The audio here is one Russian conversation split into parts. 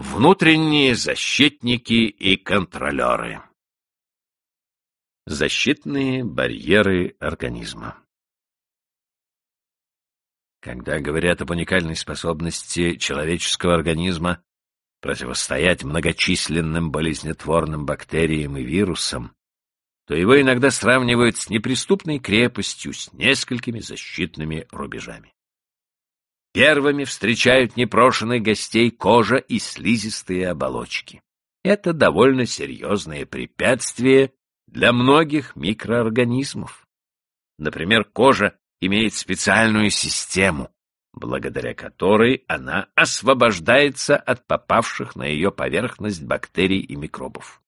Внутренние защитники и контролеры. Защитные барьеры организма. Когда говорят об уникальной способности человеческого организма противостоять многочисленным болезнетворным бактериям и вирусам, то его иногда сравнивают с неприступной крепостью с несколькими защитными рубежами. Первыми встречают непрошенных гостей кожа и слизистые оболочки. Это довольно серьезное препятствие для многих микроорганизмов. Например, кожа имеет специальную систему, благодаря которой она освобождается от попавших на ее поверхность бактерий и микробов.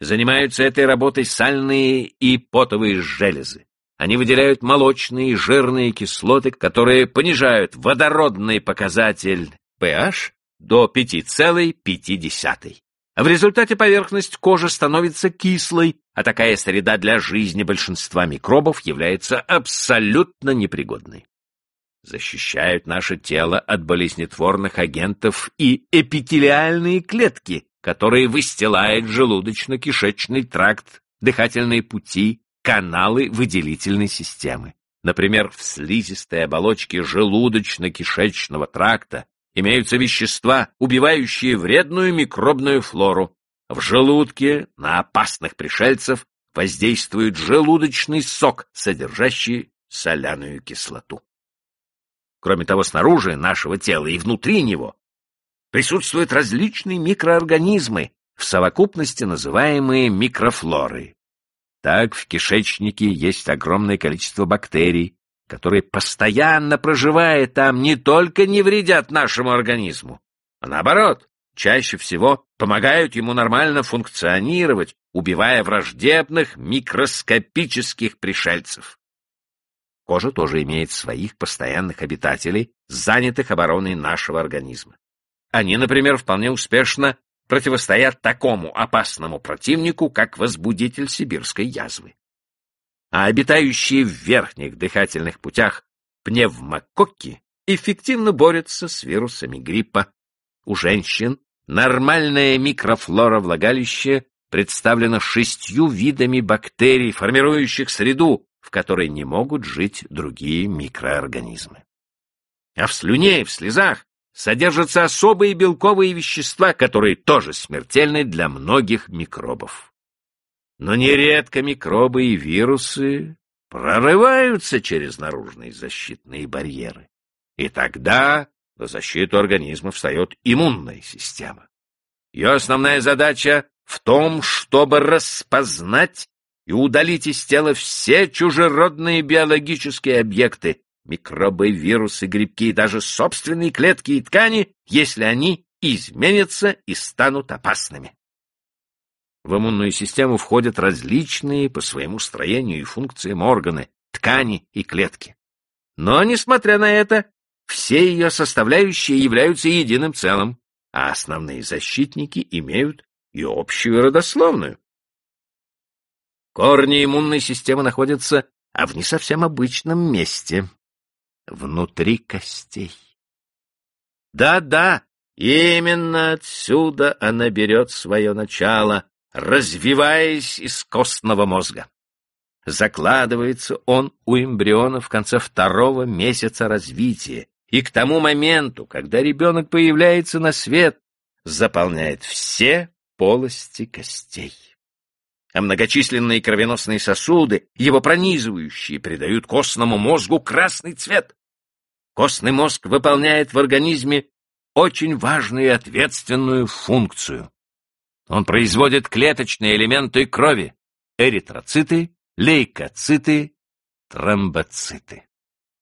Занимаются этой работой сальные и потовые железы. Они выделяют молочные и жирные кислоты, которые понижают водородный показатель pH до 5,5. А в результате поверхность кожи становится кислой, а такая среда для жизни большинства микробов является абсолютно непригодной. Защищают наше тело от болезнетворных агентов и эпителиальные клетки, которые выстилают желудочно-кишечный тракт, дыхательные пути, каналы выделительной системы. Например, в слизистой оболочке желудочно-кишечного тракта имеются вещества, убивающие вредную микробную флору. В желудке на опасных пришельцев воздействует желудочный сок, содержащий соляную кислоту. Кроме того, снаружи нашего тела и внутри него присутствуют различные микроорганизмы, в совокупности называемые микрофлорой. Так в кишечнике есть огромное количество бактерий, которые, постоянно проживая там, не только не вредят нашему организму, а наоборот, чаще всего помогают ему нормально функционировать, убивая враждебных микроскопических пришельцев. Кожа тоже имеет своих постоянных обитателей, занятых обороной нашего организма. Они, например, вполне успешно противостоят такому опасному противнику, как возбудитель сибирской язвы а обитающие в верхних дыхательных путях пневмококки эффективно борются с вирусами гриппа. У женщин нормальная микрофлора влагалища представлена шестью видами бактерий, формирующих среду, в которой не могут жить другие микроорганизмы. А в слюне и в слезах содержатся особые белковые вещества, которые тоже смертельны для многих микробов. Но нередко микробы и вирусы прорываются через наружные защитные барьеры. И тогда на защиту организма встает иммунная система. Ее основная задача в том, чтобы распознать и удалить из тела все чужеродные биологические объекты, микробы, вирусы, грибки и даже собственные клетки и ткани, если они изменятся и станут опасными. В иммунную систему входят различные по своему строению и функциям органы, ткани и клетки. Но, несмотря на это, все ее составляющие являются единым целым, а основные защитники имеют и общую родословную. Корни иммунной системы находятся а в не совсем обычном месте — внутри костей. Да-да, именно отсюда она берет свое начало, развиваясь из костного мозга. Закладывается он у эмбриона в конце второго месяца развития, и к тому моменту, когда ребенок появляется на свет, заполняет все полости костей. А многочисленные кровеносные сосуды, его пронизывающие, придают костному мозгу красный цвет. Костный мозг выполняет в организме очень важную и ответственную функцию. Он производит клеточные элементы крови — эритроциты, лейкоциты, тромбоциты.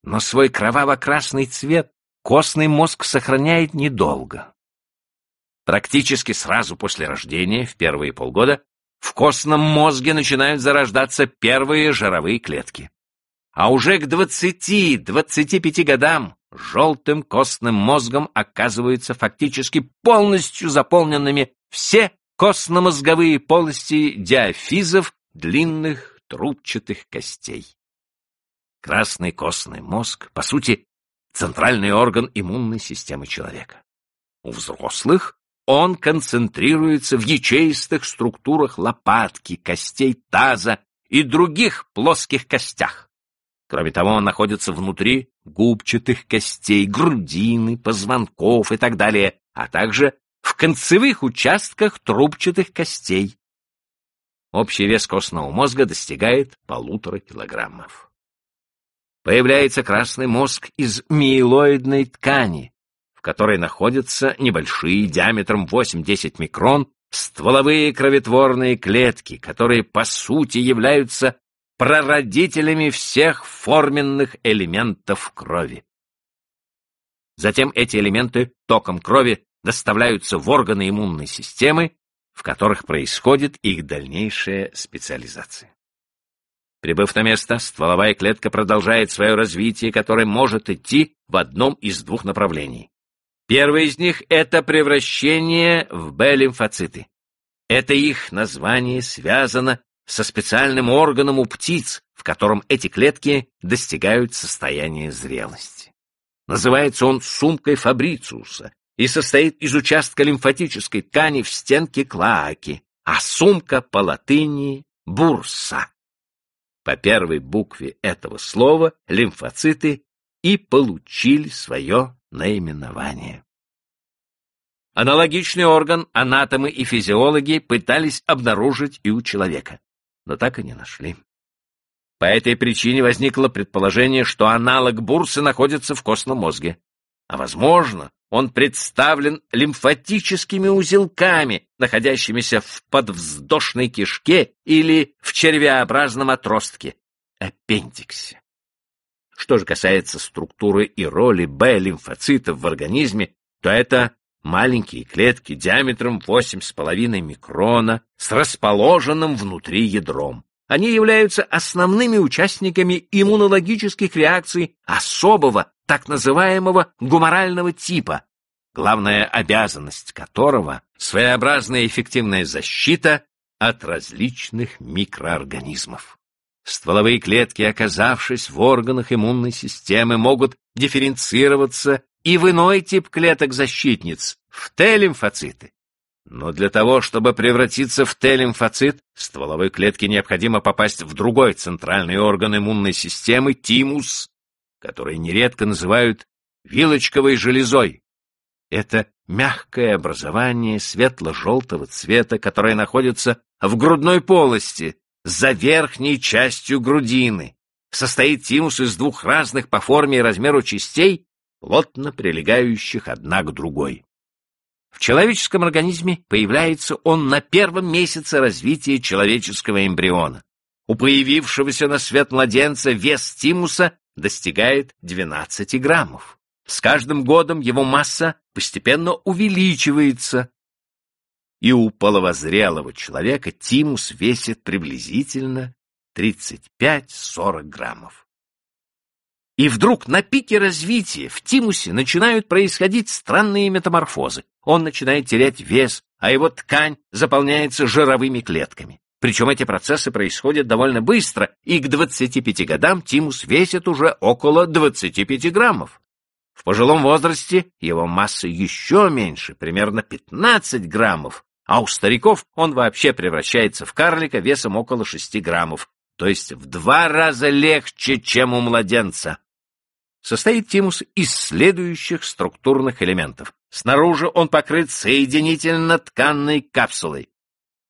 Но свой кроваво-красный цвет костный мозг сохраняет недолго. Практически сразу после рождения, в первые полгода, в костном мозге начинают зарождаться первые жировые клетки. А уже к 20-25 годам желтым костным мозгом оказываются фактически полностью заполненными все костно-мозговые полости диафизов длинных трубчатых костей. Красный костный мозг, по сути, центральный орган иммунной системы человека. У взрослых он концентрируется в ячеистых структурах лопатки, костей таза и других плоских костях. Кроме того, он находится внутри губчатых костей, грудины, позвонков и так далее, а также в концевых участках трубчатых костей. Общий вес костного мозга достигает полутора килограммов. Появляется красный мозг из миелоидной ткани, которой находятся небольшие диаметром 8-10 микрон стволовые кроветворные клетки, которые по сути являются прародителями всех форменных элементов крови. Затем эти элементы током крови доставляются в органы иммунной системы, в которых происходит их дальнейшая специализация. Прибыв на место, стволовая клетка продолжает свое развитие, которое может идти в одном из двух направлений. Первое из них — это превращение в Б-лимфоциты. Это их название связано со специальным органом у птиц, в котором эти клетки достигают состояния зрелости. Называется он сумкой Фабрициуса и состоит из участка лимфатической ткани в стенке клааки, а сумка по латыни — бурса. По первой букве этого слова лимфоциты и получили свое наименование. Аналогичный орган анатомы и физиологи пытались обнаружить и у человека, но так и не нашли. По этой причине возникло предположение, что аналог бурсы находится в костном мозге. А возможно, он представлен лимфатическими узелками, находящимися в подвздошной кишке или в червеобразном отростке, аппендиксе. Что же касается структуры и роли Б-лимфоцитов в организме, то это маленькие клетки диаметром 8,5 микрона с расположенным внутри ядром. Они являются основными участниками иммунологических реакций особого, так называемого гуморального типа, главная обязанность которого — своеобразная эффективная защита от различных микроорганизмов. Стволовые клетки, оказавшись в органах иммунной системы, могут дифференцироваться и в иной тип клеток-защитниц, в Т-лимфоциты. Но для того, чтобы превратиться в Т-лимфоцит, стволовой клетке необходимо попасть в другой центральный орган иммунной системы, тимус, который нередко называют вилочковой железой. Это мягкое образование светло-желтого цвета, которое находится в грудной полости, за верхней частью грудины. Состоит тимус из двух разных по форме и размеру частей, плотно прилегающих одна к другой. В человеческом организме появляется он на первом месяце развития человеческого эмбриона. У появившегося на свет младенца вес тимуса достигает 12 граммов. С каждым годом его масса постепенно увеличивается, и у половозрелого человека тимус весит приблизительно 35-40 граммов. И вдруг на пике развития в тимусе начинают происходить странные метаморфозы. Он начинает терять вес, а его ткань заполняется жировыми клетками. Причем эти процессы происходят довольно быстро, и к 25 годам тимус весит уже около 25 граммов. В пожилом возрасте его масса еще меньше, примерно 15 граммов, а у стариков он вообще превращается в карлика весом около 6 граммов, то есть в два раза легче, чем у младенца. Состоит тимус из следующих структурных элементов. Снаружи он покрыт соединительно-тканной капсулой.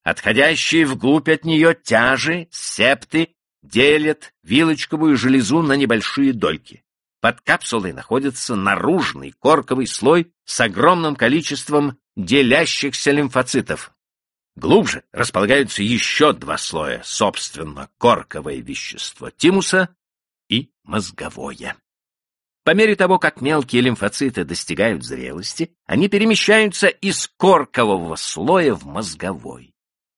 Отходящие вглубь от нее тяжи, септы, делят вилочковую железу на небольшие дольки. Под капсулой находится наружный корковый слой с огромным количеством делящихся лимфоцитов. Глубже располагаются еще два слоя, собственно, корковое вещество тимуса и мозговое. По мере того, как мелкие лимфоциты достигают зрелости, они перемещаются из коркового слоя в мозговой.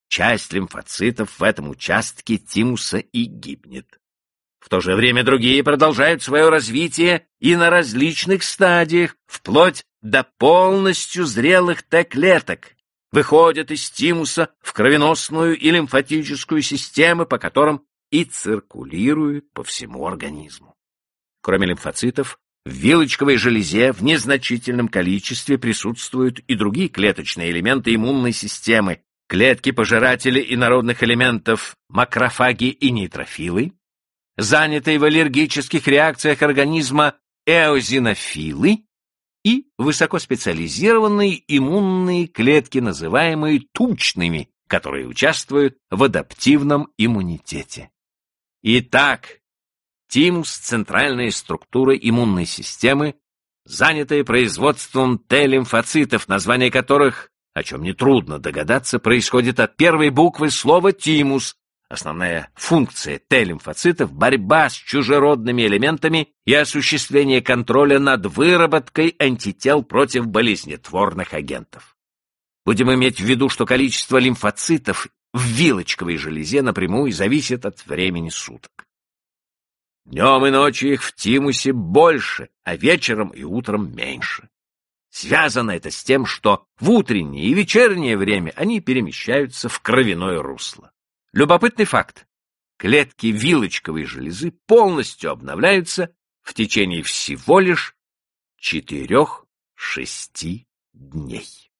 Часть лимфоцитов в этом участке тимуса и гибнет. В то же время другие продолжают свое развитие и на различных стадиях, вплоть до полностью зрелых Т-клеток, выходят из тимуса в кровеносную и лимфатическую системы, по которым и циркулируют по всему организму. Кроме лимфоцитов, В вилочковой железе в незначительном количестве присутствуют и другие клеточные элементы иммунной системы, клетки-пожиратели инородных элементов, макрофаги и нейтрофилы, занятые в аллергических реакциях организма эозинофилы и высокоспециализированные иммунные клетки, называемые тучными, которые участвуют в адаптивном иммунитете. Итак, тимус – центральная структура иммунной системы, занятая производством Т-лимфоцитов, название которых, о чем нетрудно догадаться, происходит от первой буквы слова «тимус», Основная функция Т-лимфоцитов – борьба с чужеродными элементами и осуществление контроля над выработкой антител против болезнетворных агентов. Будем иметь в виду, что количество лимфоцитов в вилочковой железе напрямую зависит от времени суток. Днем и ночью их в тимусе больше, а вечером и утром меньше. Связано это с тем, что в утреннее и вечернее время они перемещаются в кровяное русло. Любопытный факт. Клетки вилочковой железы полностью обновляются в течение всего лишь 4-6 дней.